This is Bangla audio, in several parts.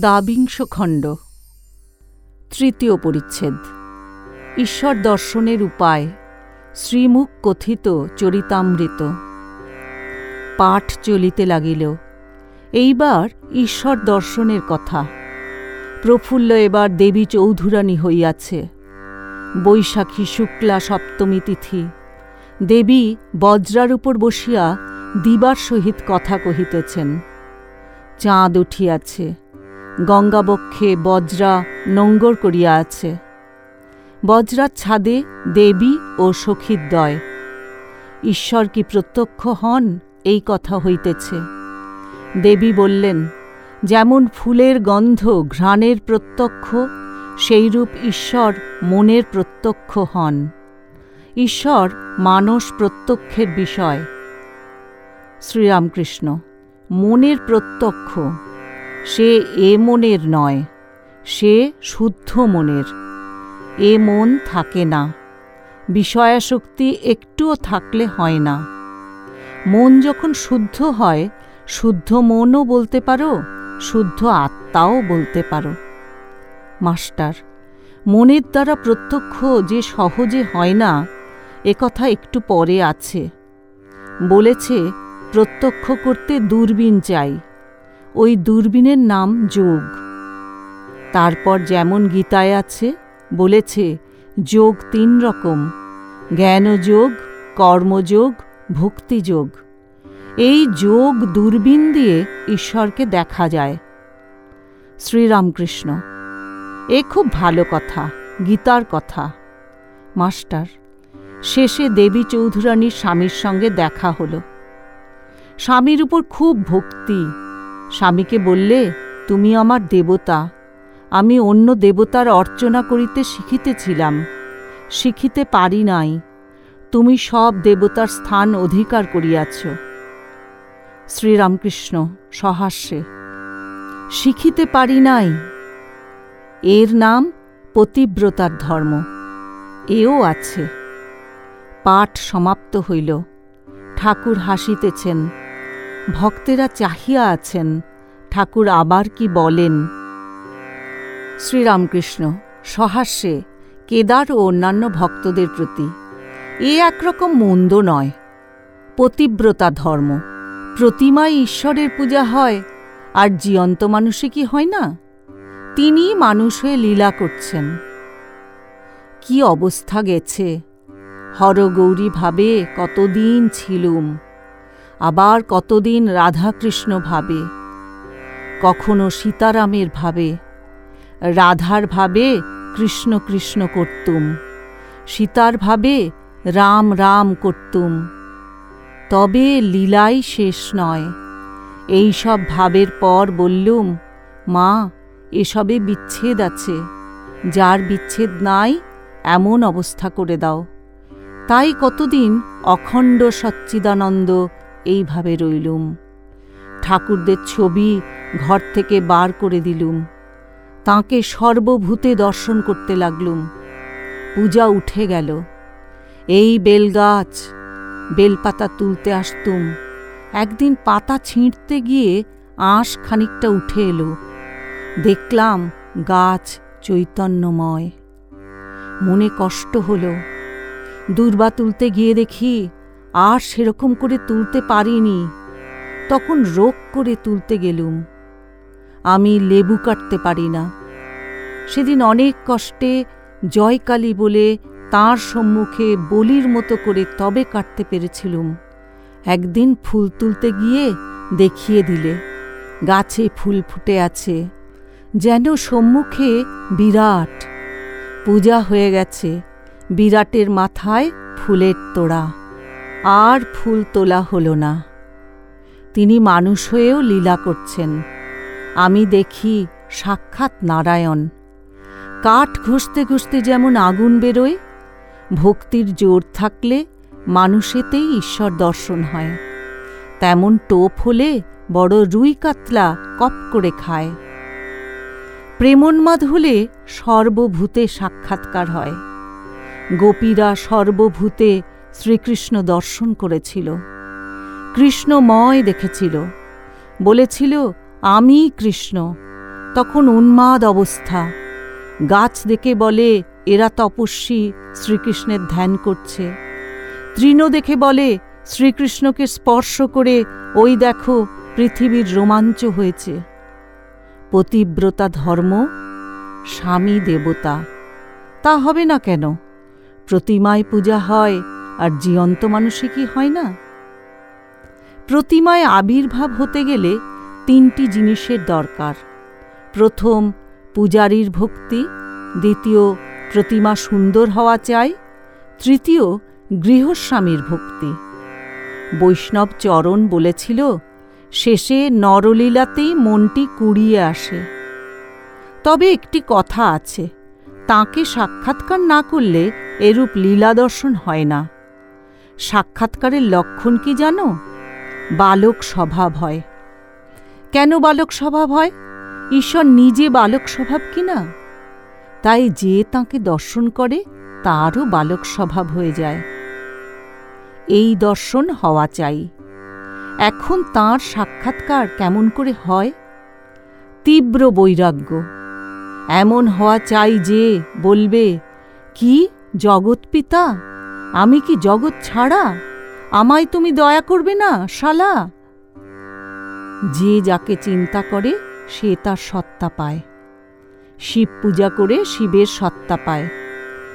দ্বাবিংশ খণ্ড। তৃতীয় পরিচ্ছেদ। ঈশ্বর দর্শনের উপায়। শ্রীমুখ কথিত চরিতামৃত। পাঠ চলিতে লাগিল। এইবার ঈশ্বর দর্শনের কথা। প্রফুল্ল এবার দেবী চৌধুরানী হইয়াছে। বৈশাখী শুক্লা সপ্তমী তিথি। দেবী বজ্রার উপর বসিয়া দিবার সহিত কথা কহিতেছেন। চাঁদ উঠিয়াছে। গঙ্গাবক্ষে বজ্রা নোঙ্গর করিয়া আছে। বজ্রার ছাদে দেবী ও সখীর সখীদ্বয় ঈশ্বর কি প্রত্যক্ষ হন? এই কথা হইতেছে। দেবী বললেন, যেমন ফুলের গন্ধ ঘ্রাণের প্রত্যক্ষ, সেইরূপ ঈশ্বর মনের প্রত্যক্ষ হন। ঈশ্বর মানস প্রত্যক্ষের বিষয়। শ্রীরামকৃষ্ণ, মনের প্রত্যক্ষ সে এ মনের নয়, সে শুদ্ধ মনের। এ মন থাকে না বিষয়াশক্তি একটুও থাকলে হয় না। মন যখন শুদ্ধ হয়, শুদ্ধ মনও বলতে পারো, শুদ্ধ আত্মাও বলতে পারো। মাস্টার, মনের দ্বারা প্রত্যক্ষ যে সহজে হয় না একথা একটু পরে আছে। বলেছে, প্রত্যক্ষ করতে দূরবীন চাই। ওই দূরবীনের নাম যোগ। তারপর যেমন গীতায় আছে, বলেছে, যোগ তিন রকম, জ্ঞানযোগ, কর্মযোগ, ভক্তিযোগ। এই যোগ দূরবীন দিয়ে ঈশ্বরকে দেখা যায়। শ্রীরামকৃষ্ণ, এ খুব ভালো কথা, গীতার কথা। মাস্টার, শেষে দেবী চৌধুরানীর স্বামীর সঙ্গে দেখা হলো। স্বামীর উপর খুব ভক্তি স্বামীকে বললে, তুমি আমার দেবতা। আমি অন্য দেবতার অর্চনা করিতে শিখিতেছিলাম। শিখিতে পারি নাই। তুমি সব দেবতার স্থান অধিকার করিয়াছ। শ্রীরামকৃষ্ণ সহাস্যে, শিখিতে পারি নাই। এর নাম পতিব্রতার ধর্ম। এও আছে। পাঠ সমাপ্ত হইল। ঠাকুর হাসিতেছেন। ভক্তেরা চাহিয়া আছেন, ঠাকুর আবার কি বলেন? শ্রীরামকৃষ্ণ, সহাস্যে, কেদার ও অন্যান্য ভক্তদের প্রতি এ একরকম মন্দ নয়। পতিব্রতা ধর্ম প্রতিমায় ঈশ্বরের পূজা হয়, আর জীয়ন্ত মানুষে কি হয় না? তিনি মানুষ হয়ে লীলা করছেন। কি অবস্থা গেছে? হরগৌরী ভাবে কতদিন ছিলুম? আবার কতদিন রাধাকৃষ্ণ ভাবে? কখনো সীতারামের ভাবে? রাধার ভাবে কৃষ্ণ কৃষ্ণ করতুম। সীতার ভাবে রাম রাম করতুম। তবে লীলাই শেষ নয়। এই সব ভাবের পর বললুম, মা, এসবে বিচ্ছেদ আছে। যার বিচ্ছেদ নাই, এমন অবস্থা করে দাও। তাই কতদিন অখণ্ড সচ্চিদানন্দ এইভাবে রইলুম। ঠাকুরদের ছবি ঘর থেকে বার করে দিলুম। তাকে সর্বভূতে দর্শন করতে লাগলুম। পূজা উঠে গেল। এই বেলগাছ, বেলপাতা তুলতে আসতুম। একদিন পাতা ছিঁড়তে গিয়ে আঁশ খানিকটা উঠে এলো। দেখলাম গাছ চৈতন্যময়। মনে কষ্ট হলো। দূর্বা তুলতে গিয়ে দেখি আর সেরকম করে তুলতে পারিনি। তখন রোগ করে তুলতে গেলুম। আমি লেবু কাটতে পারি না। সেদিন অনেক কষ্টে জয়কালী বলে তার সম্মুখে বলির মতো করে তবে কাটতে পেরেছিলুম। একদিন ফুল তুলতে গিয়ে দেখিয়ে দিলে, গাছে ফুল ফুটে আছে, যেন সম্মুখে বিরাট। পূজা হয়ে গেছে, বিরাটের মাথায় ফুলের তোড়া। আর ফুল তোলা হল না। তিনি মানুষ হয়েও লীলা করছেন। আমি দেখি সাক্ষাৎ নারায়ণ। কাঠ ঘষতে ঘষতে যেমন আগুন বেরোয়, ভক্তির জোর থাকলে মানুষেতেই ঈশ্বর দর্শন হয়। তেমন টোপ হলে বড় রুই কাতলা কপ করে খায়। প্রেমন্মাদ হলে সর্বভূতে সাক্ষাৎকার হয়। গোপীরা সর্বভূতে শ্রীকৃষ্ণ দর্শন করেছিল। কৃষ্ণময় দেখেছিল। বলেছিল, আমি কৃষ্ণ। তখন উন্মাদ অবস্থা। গাছ দেখে বলে, এরা তপস্বী, শ্রীকৃষ্ণের ধ্যান করছে। তৃণ দেখে বলে, শ্রীকৃষ্ণকে স্পর্শ করে ওই দেখো, পৃথিবীর রোমাঞ্চ হয়েছে। পতিব্রতা ধর্ম, স্বামী দেবতা। তা হবে না কেন? প্রতিমায় পূজা হয় আর জীয়ন্ত মানুষে কি হয় না? প্রতিমায় আবির্ভাব হতে গেলে তিনটি জিনিসের দরকার। প্রথম, পূজারীর ভক্তি, দ্বিতীয়, প্রতিমা সুন্দর হওয়া চাই, তৃতীয়, গৃহস্বামীর ভক্তি। বৈষ্ণব চরণ বলেছিল, শেষে নরলীলাতেই মনটি কুড়িয়ে আসে। তবে একটি কথা আছে, তাকে সাক্ষাৎকার না করলে এরূপ লীলা দর্শন হয় না। সাক্ষাৎকারের লক্ষণ কি জানো? বালক স্বভাব হয়। কেন বালক স্বভাব হয়? ঈশ্বর নিজে বালক স্বভাব কি না? তাই যে তাকে দর্শন করে, তারও বালক স্বভাব হয়ে যায়। এই দর্শন হওয়া চাই। এখন তার সাক্ষাৎকার কেমন করে হয়? তীব্র বৈরাগ্য। এমন হওয়া চাই যে, বলবে, কি, জগৎ পিতা? আমি কি জগৎ ছাড়া? আমায় তুমি দয়া করবে না, শালা? যে যাকে চিন্তা করে, সে তার সত্তা পায়। শিব পূজা করে শিবের সত্তা পায়।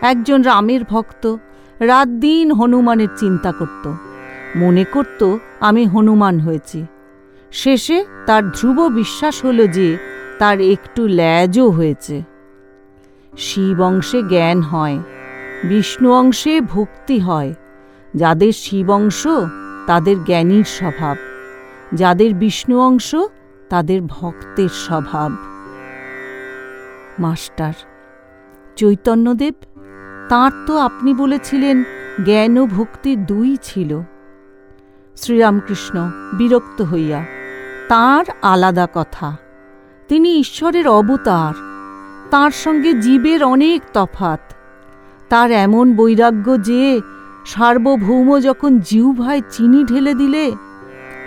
একজন রামের ভক্ত রাত দিন হনুমানের চিন্তা করত। মনে করত, আমি হনুমান হয়েছি। শেষে তার ধ্রুব বিশ্বাস হল যে, তার একটু ল্যাজও হয়েছে। শিব অংশে জ্ঞান হয়। বিষ্ণু অংশে ভক্তি হয়, যাদের শিব অংশ তাদের জ্ঞানীর স্বভাব, যাদের বিষ্ণু অংশ তাদের ভক্তের স্বভাব। মাস্টার, চৈতন্যদেব, তাঁর তো আপনি বলেছিলেন জ্ঞান ও ভক্তি দুই ছিল। শ্রীরামকৃষ্ণ বিরক্ত হইয়া, তার আলাদা কথা, তিনি ঈশ্বরের অবতার, তার সঙ্গে জীবের অনেক তফাত তার এমন বৈরাগ্য যে সার্বভৌম যখন জিউভায় চিনি ঢেলে দিলে,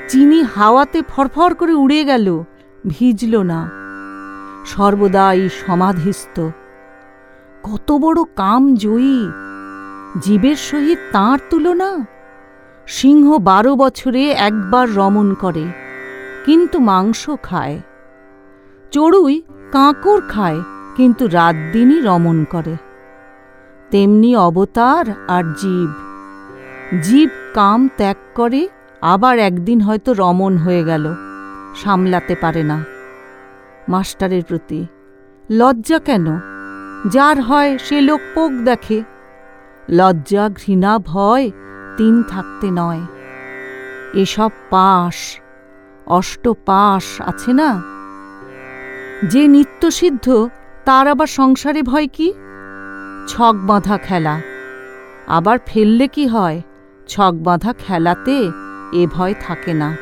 চিনি হাওয়াতে ফরফর করে উড়ে গেল, ভিজল না। সর্বদাই সমাধিস্থ। কত বড় কাম জয়ী। জীবের সহিত তাঁর তুলনা? সিংহ বারো বছরে একবার রমণ করে, কিন্তু মাংস খায়। চড়ুই কাঁকর খায়, কিন্তু রাত দিনই রমণ করে। তেমনি অবতার আর জীব। জীব কাম ত্যাগ করে, আবার একদিন হয়তো রমণ হয়ে গেল, সামলাতে পারে না। মাস্টারের প্রতি, লজ্জা কেন? যার হয় সে লোক পোক দেখে। লজ্জা, ঘৃণা, ভয় তিন থাকতে নয়। এসব পাশ অষ্টপাশ আছে না? যে নিত্যসিদ্ধ, তার আবার সংসারে ভয় কি? ছক বাঁধা খেলা। আবার ফেললে কি হয়? ছক বাঁধা খেলাতে এ ভয় থাকে না।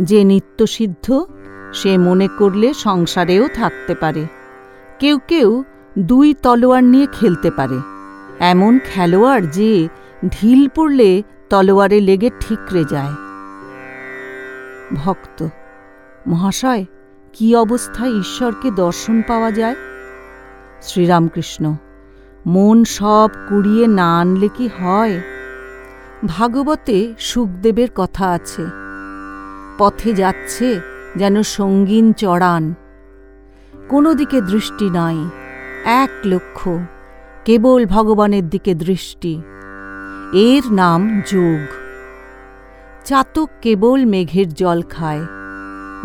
যে নিত্যসিদ্ধ সে মনে করলে সংসারেও থাকতে পারে। কেউ কেউ দুই তলোয়ার নিয়ে খেলতে পারে। এমন খেলোয়াড় যে ঢিল পড়লে তলোয়ারে লেগে ঠিকরে যায়। ভক্ত, মহাশয়, কি অবস্থায় ঈশ্বরকে দর্শন পাওয়া যায়? শ্রীরামকৃষ্ণ, মন সব কুড়িয়ে না আনলে কি হয়? ভাগবতে সুখদেবের কথা আছে, পথে যাচ্ছে যেন সঙ্গীন চড়ান। কোনো দিকে দৃষ্টি নাই, এক লক্ষ্য কেবল ভগবানের দিকে দৃষ্টি। এর নাম যোগ। চাতক কেবল মেঘের জল খায়,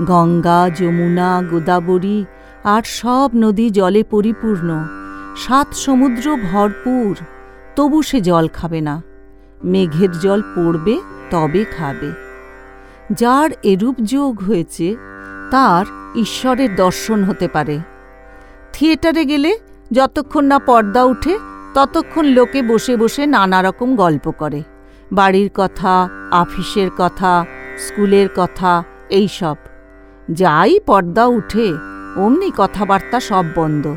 গঙ্গা, যমুনা, গোদাবরী আর সব নদী জলে পরিপূর্ণ। সাত সমুদ্র ভরপুর, তবু সে জল খাবে না। মেঘের জল পড়বে, তবে খাবে। যার এরূপ যোগ হয়েছে, তার ঈশ্বরের দর্শন হতে পারে। থিয়েটারে গেলে যতক্ষণ না পর্দা উঠে, ততক্ষণ লোকে বসে বসে নানা রকম গল্প করে। বাড়ির কথা আফিসের কথা, স্কুলের কথা এই সব যাই পর্দা উঠে অমনি কথাবার্তা সব বন্ধ।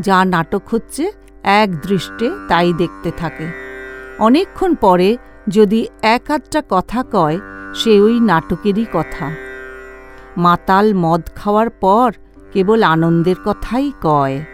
যা নাটক হচ্ছে এক দৃষ্টে তাই দেখতে থাকে। অনেকক্ষণ পরে যদি এক আধটা কথা কয়, সে ওই নাটকেরই কথা। মাতাল মদ খাওয়ার পর কেবল আনন্দের কথাই কয়।